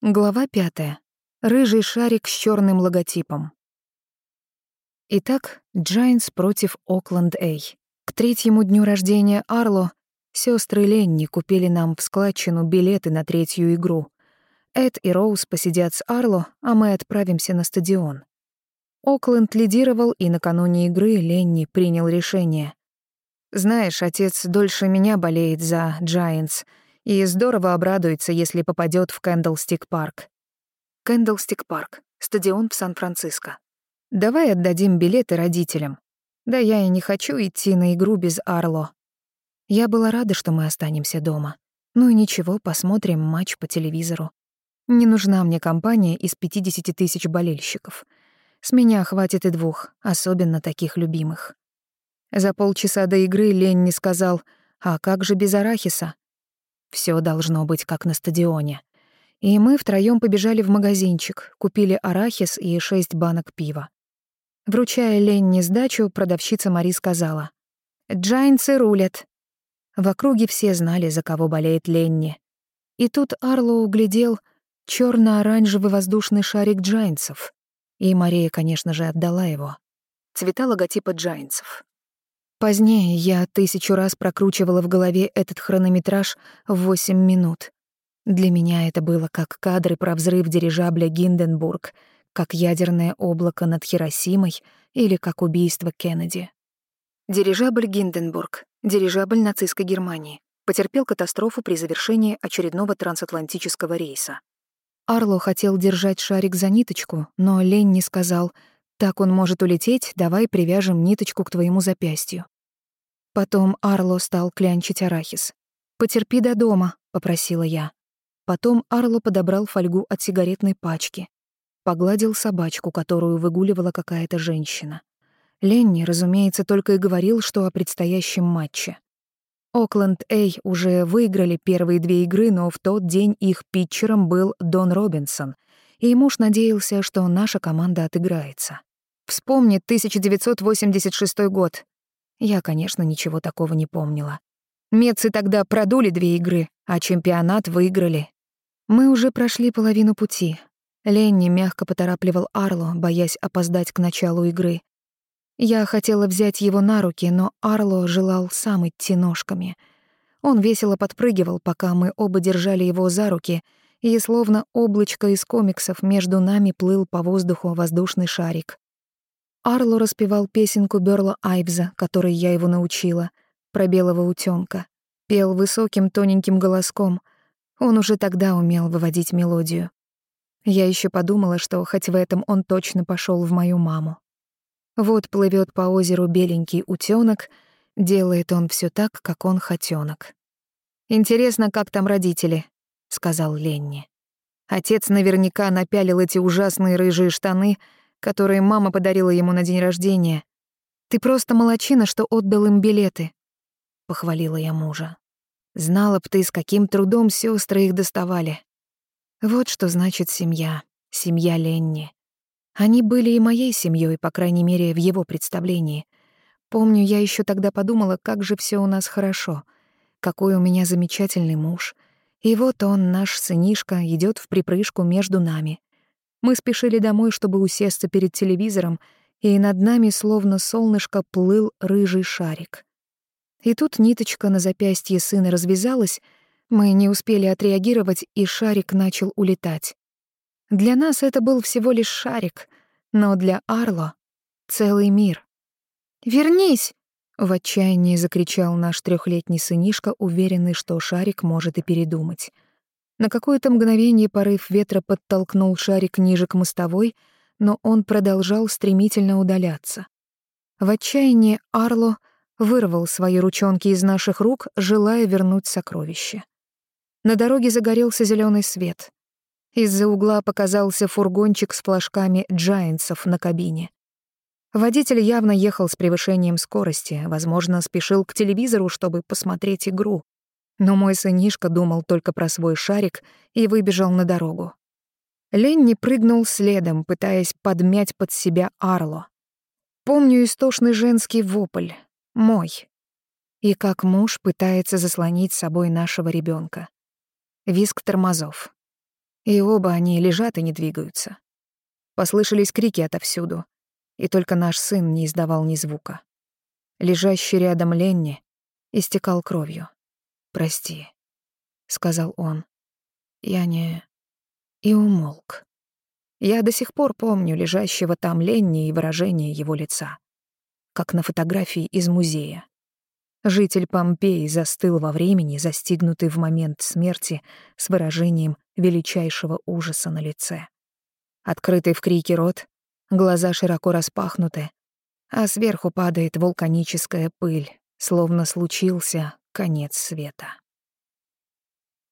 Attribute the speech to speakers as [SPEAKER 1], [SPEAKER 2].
[SPEAKER 1] Глава пятая. Рыжий шарик с черным логотипом. Итак, Giants против Окленд Эй. К третьему дню рождения Арло сестры Ленни купили нам в складчину билеты на третью игру. Эд и Роуз посидят с Арло, а мы отправимся на стадион. Окленд лидировал, и накануне игры Ленни принял решение. «Знаешь, отец дольше меня болеет за Giants», и здорово обрадуется, если попадет в Кэндлстик-парк. Кэндлстик-парк — стадион в Сан-Франциско. Давай отдадим билеты родителям. Да я и не хочу идти на игру без Арло. Я была рада, что мы останемся дома. Ну и ничего, посмотрим матч по телевизору. Не нужна мне компания из 50 тысяч болельщиков. С меня хватит и двух, особенно таких любимых. За полчаса до игры Ленни сказал, «А как же без арахиса?» Все должно быть как на стадионе. И мы втроём побежали в магазинчик, купили арахис и шесть банок пива. Вручая Ленни сдачу, продавщица Мари сказала. «Джайнцы рулят». В округе все знали, за кого болеет Ленни. И тут Арло углядел черно оранжевый воздушный шарик Джайнцев. И Мария, конечно же, отдала его. Цвета логотипа Джайнцев. Позднее я тысячу раз прокручивала в голове этот хронометраж в восемь минут. Для меня это было как кадры про взрыв дирижабля Гинденбург, как ядерное облако над Хиросимой или как убийство Кеннеди. Дирижабль Гинденбург, дирижабль нацистской Германии, потерпел катастрофу при завершении очередного трансатлантического рейса. Арло хотел держать шарик за ниточку, но Ленни сказал — так он может улететь, давай привяжем ниточку к твоему запястью. Потом Арло стал клянчить арахис. «Потерпи до дома», — попросила я. Потом Арло подобрал фольгу от сигаретной пачки. Погладил собачку, которую выгуливала какая-то женщина. Ленни, разумеется, только и говорил, что о предстоящем матче. Окленд Эй уже выиграли первые две игры, но в тот день их питчером был Дон Робинсон, и муж надеялся, что наша команда отыграется. Вспомни 1986 год. Я, конечно, ничего такого не помнила. Мецы тогда продули две игры, а чемпионат выиграли. Мы уже прошли половину пути. Ленни мягко поторапливал Арло, боясь опоздать к началу игры. Я хотела взять его на руки, но Арло желал сам идти ножками. Он весело подпрыгивал, пока мы оба держали его за руки, и словно облачко из комиксов между нами плыл по воздуху воздушный шарик. Арло распевал песенку Бёрла Айвза, которой я его научила, про белого утёнка. Пел высоким тоненьким голоском. Он уже тогда умел выводить мелодию. Я ещё подумала, что хоть в этом он точно пошёл в мою маму. Вот плывёт по озеру беленький утёнок, делает он всё так, как он хотёнок. «Интересно, как там родители?» — сказал Ленни. Отец наверняка напялил эти ужасные рыжие штаны — которые мама подарила ему на день рождения. Ты просто молочина, что отдал им билеты, похвалила я мужа. Знала б ты, с каким трудом сестры их доставали. Вот что значит семья, семья Ленни. Они были и моей семьей, по крайней мере, в его представлении. Помню, я еще тогда подумала, как же все у нас хорошо, какой у меня замечательный муж. И вот он, наш сынишка, идет в припрыжку между нами. Мы спешили домой, чтобы усесться перед телевизором, и над нами, словно солнышко, плыл рыжий шарик. И тут ниточка на запястье сына развязалась, мы не успели отреагировать, и шарик начал улетать. Для нас это был всего лишь шарик, но для Арло — целый мир. «Вернись!» — в отчаянии закричал наш трехлетний сынишка, уверенный, что шарик может и передумать. На какое-то мгновение порыв ветра подтолкнул шарик ниже к мостовой, но он продолжал стремительно удаляться. В отчаянии Арло вырвал свои ручонки из наших рук, желая вернуть сокровище. На дороге загорелся зеленый свет. Из-за угла показался фургончик с флажками джайнсов на кабине. Водитель явно ехал с превышением скорости, возможно, спешил к телевизору, чтобы посмотреть игру. Но мой сынишка думал только про свой шарик и выбежал на дорогу. Ленни прыгнул следом, пытаясь подмять под себя Арло. Помню истошный женский вопль. Мой. И как муж пытается заслонить собой нашего ребенка. Виск тормозов. И оба они лежат и не двигаются. Послышались крики отовсюду, и только наш сын не издавал ни звука. Лежащий рядом Ленни истекал кровью. «Прости», — сказал он. «Я не...» И умолк. Я до сих пор помню лежащего там Ленни и выражение его лица. Как на фотографии из музея. Житель Помпеи застыл во времени, застигнутый в момент смерти с выражением величайшего ужаса на лице. Открытый в крике рот, глаза широко распахнуты, а сверху падает вулканическая пыль, словно случился конец света.